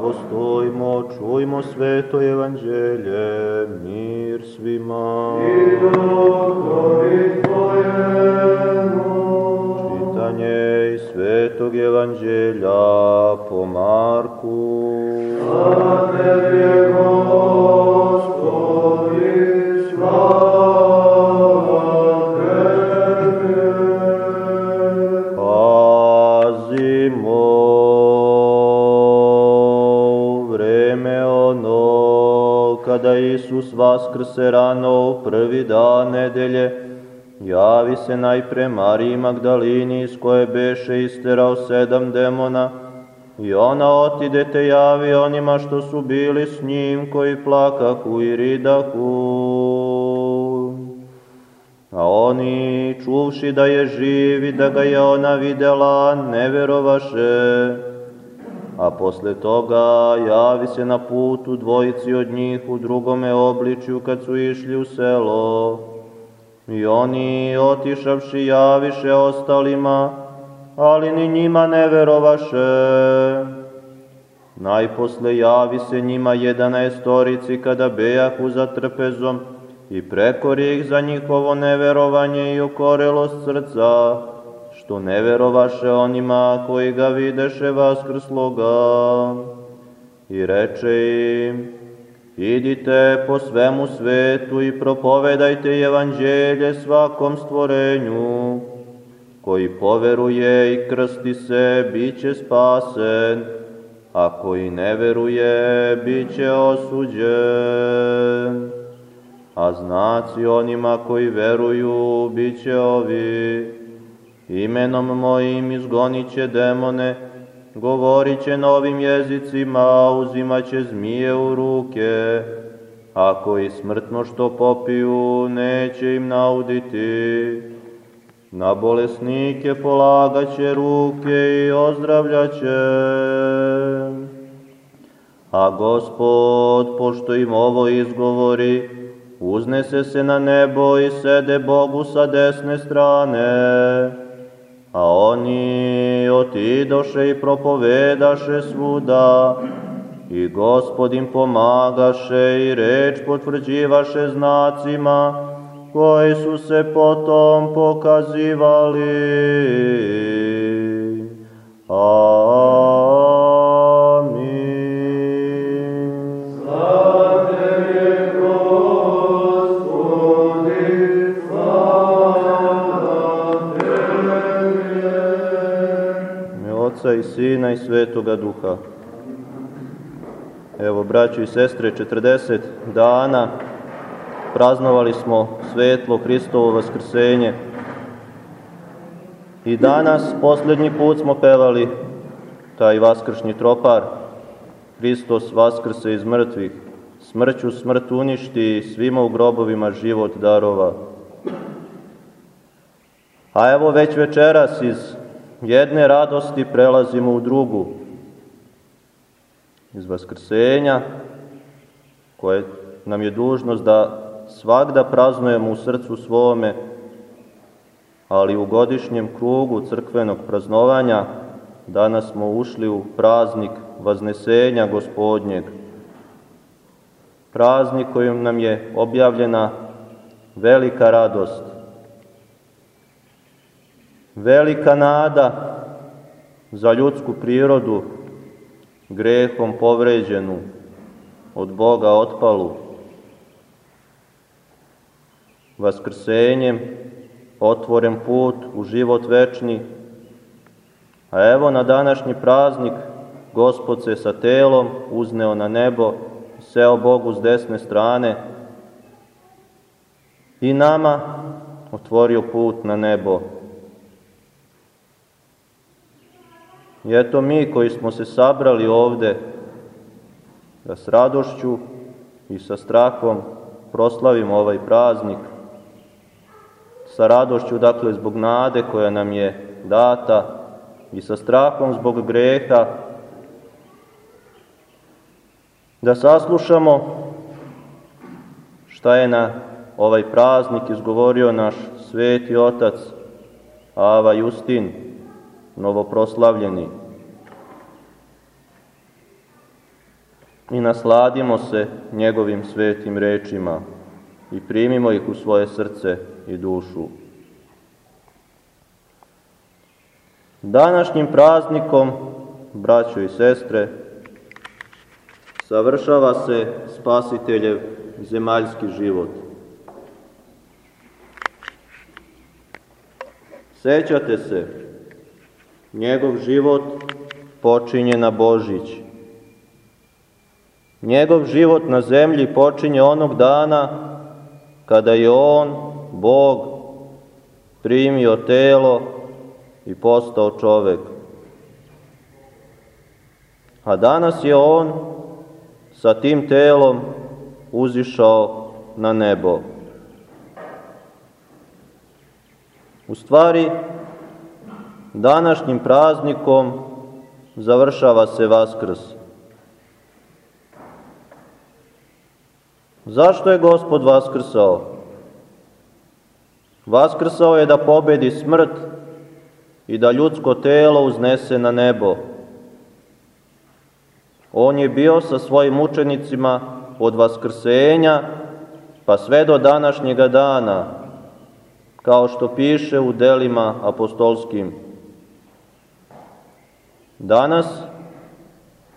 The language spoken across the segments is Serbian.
Zdravo stojimo, čujmo sveto evanđelje, mir svima. I doktori Tvojemu. Čitanje iz svetog evanđelja po Marku. A Tebi, Gospodi, Isus vaskrse rano u prvi dan nedelje, javi se najpre Mariji Magdalini iz koje beše isterao sedam demona i ona otide te javi onima što su bili s njim koji plakahu i ridahu. A oni, čuvši da je živ i da ga je ona videla, ne verovaše. A posle toga javi se na putu dvojici od njih u drugome obličju kad su išli u selo. I oni, otišavši, javiše ostalima, ali ni njima ne verovaše. Najposle javi se njima jedanaestorici kada bejahu za trpezom i prekori ih za njihovo neverovanje i okorelost srca, što ne verovaše onima koji ga videše vaskrsloga. I reče im, idite po svemu svetu i propovedajte evanđelje svakom stvorenju, koji poveruje i krsti se, bit će spasen, a koji ne veruje, bit će osuđen. A znaci onima koji veruju, bit će ovi, imenom mojim izgonit će demone, govorit će novim jezicima, uzimat će zmije u ruke, a koji smrtno što popiju, neće im nauditi. Na bolesnike polagaće ruke i ozdravljaće. A gospod, pošto im ovo izgovori, uznese se na nebo i sede Bogu sa desne strane. A oni otidoše i propovedaše svuda, i gospod im pomagaše i reč potvrđivaše znacima, koji su se potom pokazivali. Amin. I Sina i Svetoga Duha. Evo, braćo i sestre, 40 dana praznovali smo svetlo Hristovo vaskrsenje i danas, posljednji put smo pevali taj vaskršnji tropar Hristos vaskrse iz mrtvih, smrću smrt uništi, svima u grobovima život darova. A evo već večeras iz jedne radosti prelazimo u drugu. Iz vaskrsenja, koje nam je dužnost da svakda praznujemo u srcu svome, ali u godišnjem krugu crkvenog praznovanja danas smo ušli u praznik Vaznesenja gospodnjeg. Praznik kojim nam je objavljena velika radost, velika nada za ljudsku prirodu, grehom povređenu, od Boga otpalu. Vaskrsenjem otvoren put u život večni, a evo na današnji praznik Gospod se sa telom uzneo na nebo, seo Bogu s desne strane i nama otvorio put na nebo. I eto mi koji smo se sabrali ovde da s radošću i sa strahom proslavimo ovaj praznik, sa radošću dakle zbog nade koja nam je data i sa strahom zbog greha, da saslušamo šta je na ovaj praznik izgovorio naš sveti otac Ava Justin, novoproslavljeni. i nasladimo se njegovim svetim rečima i primimo ih u svoje srce i dušu. Današnjim praznikom, braćo i sestre, savršava se spasiteljev zemaljski život. Sećate se, njegov život počinje na Božić. Njegov život na zemlji počinje onog dana kada je On, Bog, primio telo i postao čovek. A danas je On sa tim telom uzišao na nebo. U stvari, današnjim praznikom završava se Vaskrs. Zašto je Gospod Vaskrsao? Vaskrsao je da pobedi smrt i da ljudsko telo uznese na nebo. On je bio sa svojim učenicima od vaskrsenja pa sve do današnjega dana, kao što piše u delima apostolskim. Danas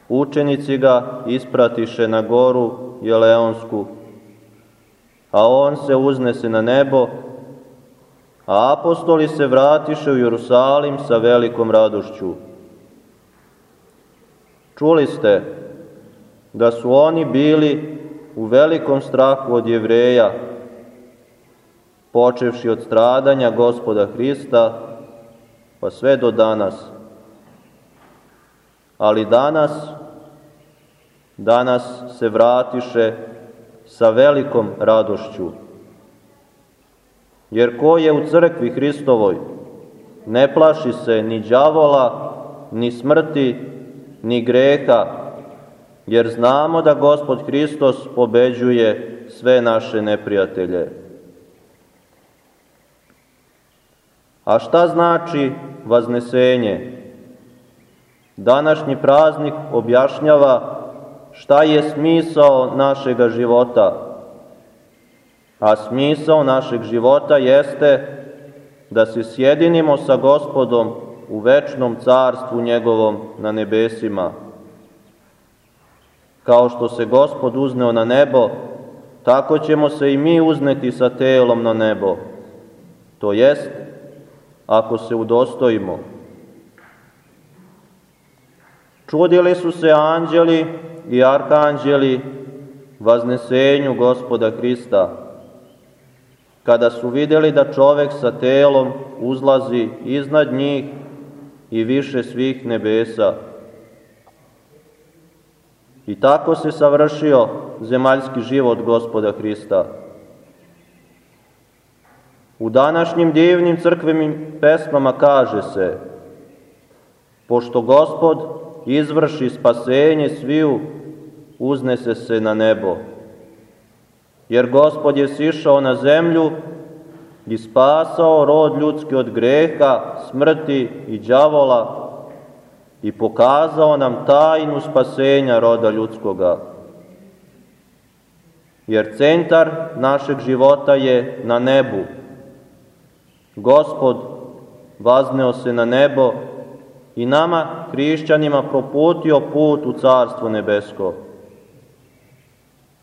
učenici ga ispratiše na goru Jeleonsku, a on se uznese na nebo, a apostoli se vratiše u Jerusalim sa velikom radošću. Čuli ste da su oni bili u velikom strahu od jevreja, počevši od stradanja gospoda Hrista, pa sve do danas. Ali danas, danas se vratiše sa velikom radošću. Jer ko je u crkvi Hristovoj, ne plaši se ni đavola, ni smrti, ni greha, jer znamo da Gospod Hristos pobeđuje sve naše neprijatelje. A šta znači vaznesenje? Današnji praznik objašnjava šta je smisao našega života. A smisao našeg života jeste da se sjedinimo sa gospodom u večnom carstvu njegovom na nebesima. Kao što se gospod uzneo na nebo, tako ćemo se i mi uzneti sa telom na nebo. To jest, ako se udostojimo. Čudili su se anđeli i arkanđeli vaznesenju gospoda Hrista, kada su videli da čovek sa telom uzlazi iznad njih i više svih nebesa. I tako se savršio zemaljski život gospoda Hrista. U današnjim divnim crkvenim pesmama kaže se Pošto gospod izvrši spasenje sviju, uznese se na nebo. Jer gospod je sišao na zemlju i spasao rod ljudski od greha, smrti i đavola i pokazao nam tajnu spasenja roda ljudskoga. Jer centar našeg života je na nebu. Gospod vazneo se na nebo i nama, hrišćanima, proputio put u Carstvo nebesko.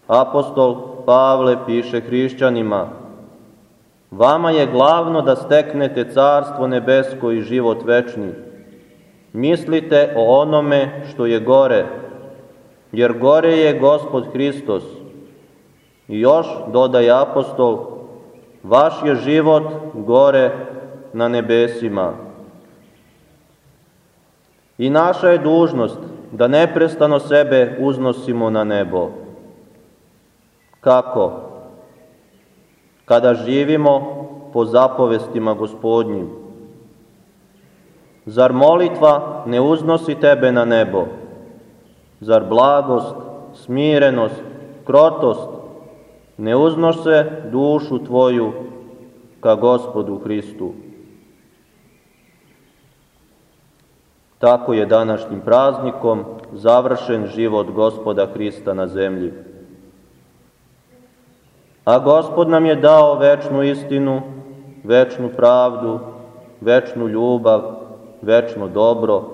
Apostol Pavle piše hrišćanima, Vama je glavno da steknete carstvo nebesko i život večni. Mislite o onome što je gore, jer gore je Gospod Hristos. I još, dodaje apostol, vaš je život gore na nebesima. I naša je dužnost da neprestano sebe uznosimo na nebo. Kako? Kada živimo po zapovestima gospodnjim. Zar molitva ne uznosi tebe na nebo? Zar blagost, smirenost, krotost ne uznose dušu tvoju ka gospodu Hristu? Tako je današnjim praznikom završen život gospoda Hrista na zemlji. A gospod nam je dao večnu istinu, večnu pravdu, večnu ljubav, večno dobro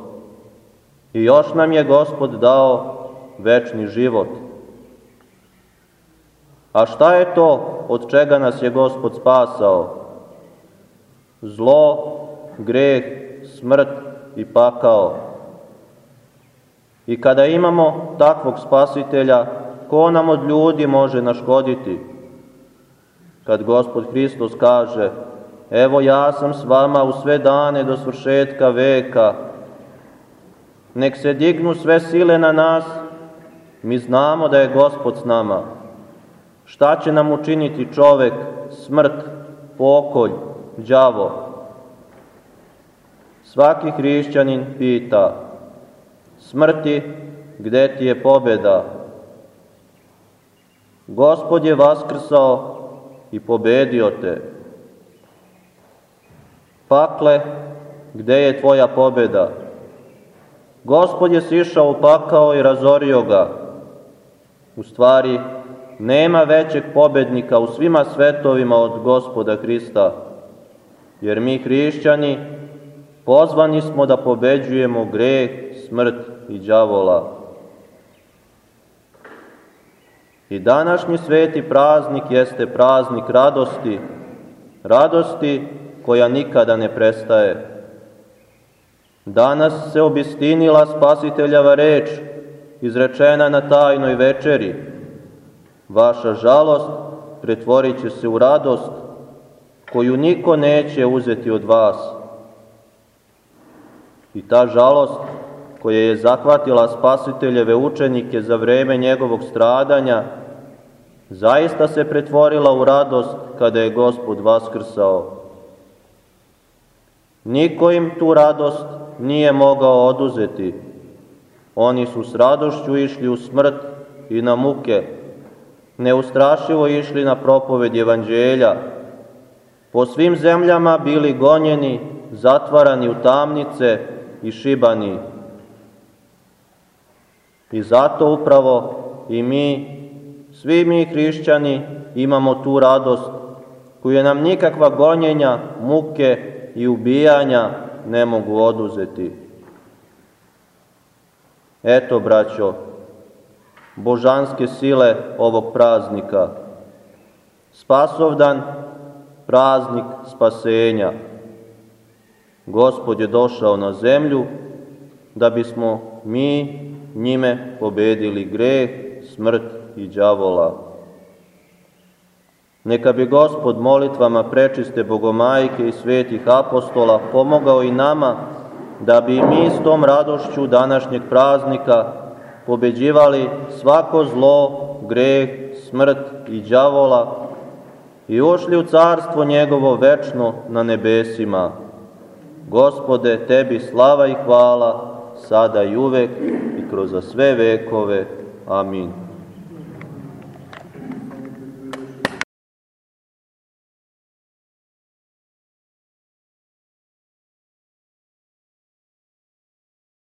i još nam je gospod dao večni život. A šta je to od čega nas je gospod spasao? Zlo, greh, smrt i pakao. I kada imamo takvog spasitelja, ko nam od ljudi može naškoditi? Kad gospod Hristos kaže, evo ja sam s vama u sve dane do svršetka veka, nek se dignu sve sile na nas, mi znamo da je gospod s nama. Šta će nam učiniti čovek, smrt, pokolj, đavo? Svaki hrišćanin pita, smrti, gde ti je pobeda? Gospod je vaskrsao i pobedio te. Pakle, gde je tvoja pobeda? Gospod je sišao u pakao i razorio ga. U stvari, nema većeg pobednika u svima svetovima od gospoda Hrista, jer mi hrišćani pozvani smo da pobeđujemo greh, smrt i đavola. I današnji sveti praznik jeste praznik radosti, radosti koja nikada ne prestaje. Danas se obistinila spasiteljava reč, izrečena na tajnoj večeri. Vaša žalost pretvorit se u radost, koju niko neće uzeti od vas. I ta žalost koja je zahvatila spasiteljeve učenike za vreme njegovog stradanja, zaista se pretvorila u radost kada je Gospod vaskrsao. Niko im tu radost nije mogao oduzeti. Oni su s radošću išli u smrt i na muke, neustrašivo išli na propoved evanđelja, po svim zemljama bili gonjeni, zatvarani u tamnice i šibani. I zato upravo i mi, svi mi hrišćani, imamo tu radost koju nam nikakva gonjenja, muke i ubijanja ne mogu oduzeti. Eto, braćo, božanske sile ovog praznika. Spasovdan, praznik spasenja. Gospod je došao na zemlju da bismo mi njime pobedili greh, smrt i đavola. Neka bi Gospod molitvama prečiste bogomajke i svetih apostola pomogao i nama da bi mi s tom radošću današnjeg praznika pobeđivali svako zlo, greh, smrt i đavola i ušli u carstvo njegovo večno na nebesima. Gospode, tebi slava i hvala, sada i uvek i kroz sve vekove. Amin.